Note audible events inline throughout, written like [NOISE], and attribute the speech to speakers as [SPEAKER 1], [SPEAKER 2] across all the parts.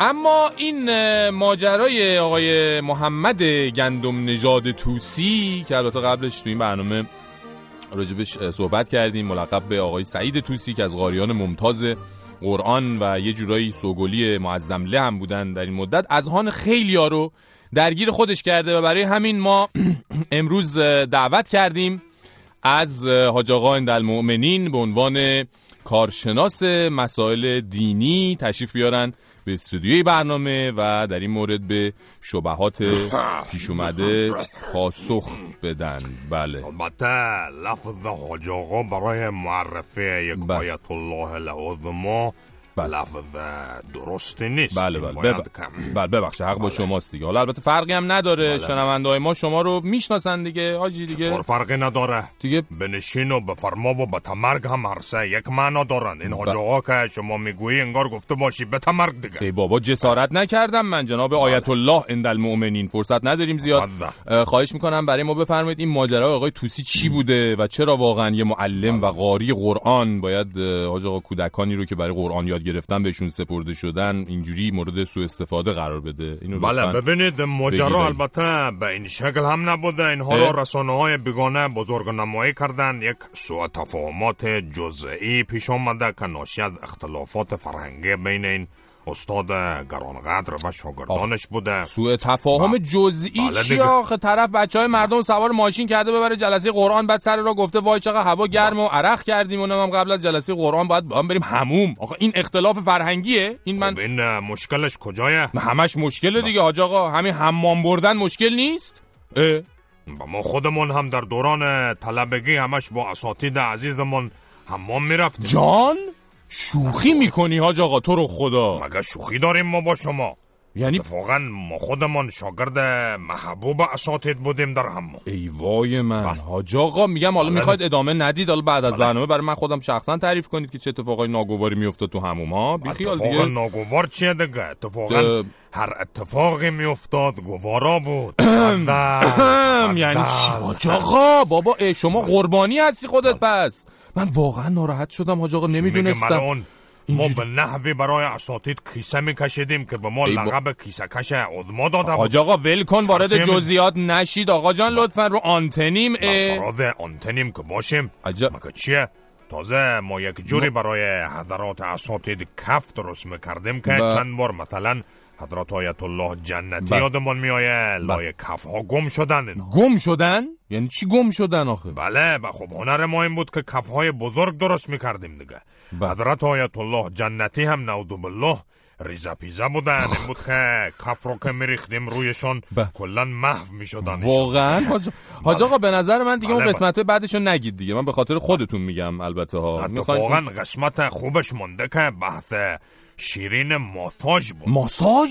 [SPEAKER 1] اما این ماجرای آقای محمد گندم نژاد توسی که البته قبلش تو این برنامه راجبش صحبت کردیم ملقب به آقای سعید توسی که از قاریان ممتاز قرآن و یه جورایی سوگلی معظمله هم بودن در این مدت از هان خیلی ها رو درگیر خودش کرده و برای همین ما [CLEARS THROAT] امروز دعوت کردیم از حاج آقا المؤمنین به عنوان کارشناس مسائل دینی تشریف بیارن به استودیوی برنامه و در این مورد به شبهات [LAUGHS] پیش اومده پاسخ بدن بله
[SPEAKER 2] البته لفظ حاج برای معرفه یک بله. آیت الله العظما بله. لفظ درستی نیست.
[SPEAKER 1] بله بله. بب... [CLEARS THROAT] بله ببخش حق با بله. شماست دیگه. حالا البته فرقی هم نداره. بله. شنونده های ما شما رو می‌شناسن دیگه آجی دیگه.
[SPEAKER 2] چطور فرقی نداره؟ دیگه بنشین و بفرما و به تمرگ هم هر سه یک معنا دارن. این حاج آقا که شما می‌گویی انگار گفته باشی به تمرگ دیگه.
[SPEAKER 1] ای بابا جسارت نکردم من جناب آیت الله اند المؤمنین. فرصت نداریم زیاد. خواهش می‌کنم برای ما بفرمایید این ماجرا آقای توسی چی بوده و چرا واقعا یه معلم و قاری قرآن باید حاج آقا کودکانی رو که برای قرآن یاد گرفتن بهشون سپرده شدن اینجوری مورد سوء استفاده قرار بده.
[SPEAKER 2] اینو بله ببینید ماجرا البته به این شکل هم نبوده. اینها رو رسانه های بیگانه بزرگ نمایی کردن. یک سوء تفاهمات جزئی پیش آمده که ناشی از اختلافات فرهنگی بین این استاد گرانقدر و شاگردانش بوده.
[SPEAKER 1] سوء تفاهم جزئی بله چی آخه؟ طرف بچه های مردم سوار ماشین کرده ببره جلسه قرآن بعد سر را گفته وای چقدر هوا گرم و عرق کردیم و هم قبل از جلسه قرآن باید هم بریم هموم آخه این اختلاف فرهنگیه. این من
[SPEAKER 2] خب این مشکلش کجایه؟
[SPEAKER 1] همش مشکله دیگه. حاج آقا همین حمام بردن مشکل نیست؟ اه؟
[SPEAKER 2] و ما خودمون هم در دوران طلبگی همش با اساتید عزیزمون حمام می‌رفتیم.
[SPEAKER 1] جان؟ شوخی می‌کنی حاج آقا تو رو خدا.
[SPEAKER 2] مگه شوخی داریم ما با شما؟ یعنی اتفاقا ما خودمان شاگرد محبوب اساتید بودیم در همون
[SPEAKER 1] ای وای من. بله. حاج آقا میگم حالا بله. می‌خواید ادامه ندید حالا بعد از بله. برنامه برای من خودم شخصا تعریف کنید که چه اتفاقای ناگواری میافتاد تو هموم ها؟
[SPEAKER 2] بی خیال دیگه. ناگوار چیه دیگه؟ اتفاقا هر اتفاقی میافتاد گوارا بود.
[SPEAKER 1] یعنی چی؟ حاج آقا بابا شما قربانی هستی خودت پس. من واقعا ناراحت شدم حاج آقا نمی‌دونستم.
[SPEAKER 2] ما به نحوی برای اساتید کیسه میکشیدیم که به ما لقب کیسه کش عظما داده بود.
[SPEAKER 1] آقا ول کن وارد جزئیات نشید. آقا جان لطفا رو آنتنیم.
[SPEAKER 2] فراز آنتنیم که باشیم. عجب. مگه چیه؟ تازه ما یک جوری برای حضرات اساتید کف درست می‌کردیم که چند بار مثلا حضرت آیت الله جنتی با. یادمون میآیه لای کف ها گم شدن. اینا.
[SPEAKER 1] گم شدن؟ یعنی چی گم شدن آخه؟
[SPEAKER 2] بله و خب هنر ما این بود که کف های بزرگ درست می‌کردیم دیگه. حضرت آیت الله جنتی هم نعوذ بالله ریزا پیزا بودن. این بود که کف رو که میریختیم رویشون کلا محو می‌شدن.
[SPEAKER 1] واقعا؟ حاج آقا به نظر من دیگه اون بله، قسمت بعدشو نگید دیگه. من به خاطر خودتون میگم البته ها.
[SPEAKER 2] اتفاقا قسمت خوبش مونده که بحث شیرین ماساژ بود.
[SPEAKER 1] ماساژ؟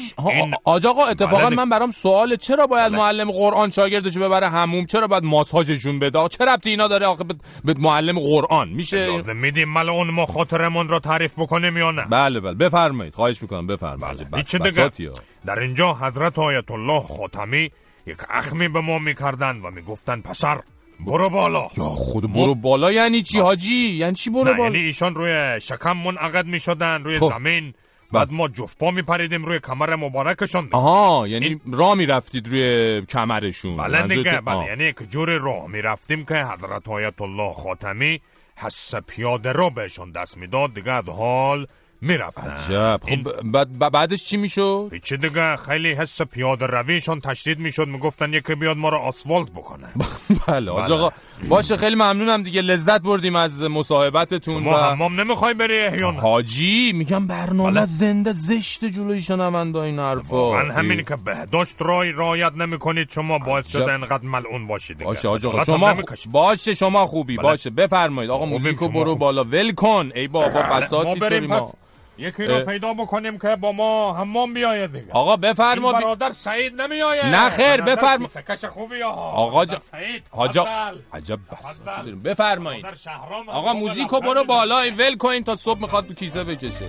[SPEAKER 1] آج آقا اتفاقا بله. من برام سوال چرا باید بله. معلم قرآن شاگردشو ببره هموم چرا باید ماساژشون بده؟ چه ربطی اینا داره آخه به معلم قرآن؟ میشه؟
[SPEAKER 2] اجازه میدیم مال اون ما خاطرمون رو تعریف بکنیم یا نه؟
[SPEAKER 1] بله بله. بفرمایید. خواهش می‌کنم. بفرمایید.
[SPEAKER 2] بله. در اینجا حضرت آیت الله خاتمی یک اخمی به ما می‌کردن و می‌گفتن پسر برو بالا.
[SPEAKER 1] یا خود برو بالا یعنی چی حاجی؟ یعنی چی برو بالا؟
[SPEAKER 2] یعنی ایشان روی شکم منعقد می شدن روی خب. زمین. بعد ما جفت پا می پریدیم روی کمر مبارکشون
[SPEAKER 1] آها یعنی این... راه می رفتید روی کمرشون.
[SPEAKER 2] بله دیگه بله یعنی یک جور راه می رفتیم که حضرت آیت الله خاتمی حس پیاده رو بهشون دست می‌داد. دیگه از حال می‌رفتن.
[SPEAKER 1] عجب. خب بعد بعدش چی می‌شد؟
[SPEAKER 2] چی دیگه خیلی حس پیاده رویشان تشدید می‌شد. می‌گفتن یکی بیاد ما رو آسفالت بکنه. [LAUGHS]
[SPEAKER 1] بله آقا باشه خیلی ممنونم دیگه. لذت بردیم از مصاحبتتون
[SPEAKER 2] شما و... حمام نمی‌خوای بری احیان
[SPEAKER 1] حاجی میگم برنامه بله. زنده زشت جلوی شنونده این حرفا.
[SPEAKER 2] من همین که بهداشت رای رایت نمی‌کنید شما باعث شده انقدر ملعون باشید
[SPEAKER 1] باشه آقا شما باشه شما خوبی بله. باشه. بفرمایید. آقا موزیکو برو بالا. ول کن. ای بابا بساتی ما
[SPEAKER 2] یکی رو پیدا بکنیم که با ما حمام بیاید دیگه.
[SPEAKER 1] آقا بفرما
[SPEAKER 2] این برادر سعید نمیآید.
[SPEAKER 1] نه خیر بفرما
[SPEAKER 2] سکش خوبی
[SPEAKER 1] آقا جا... سعید حاجا عجب بس. بفرمایید. آقا موزیکو برو بالا ول کن تا صبح می‌خواد تو کیسه بکشه.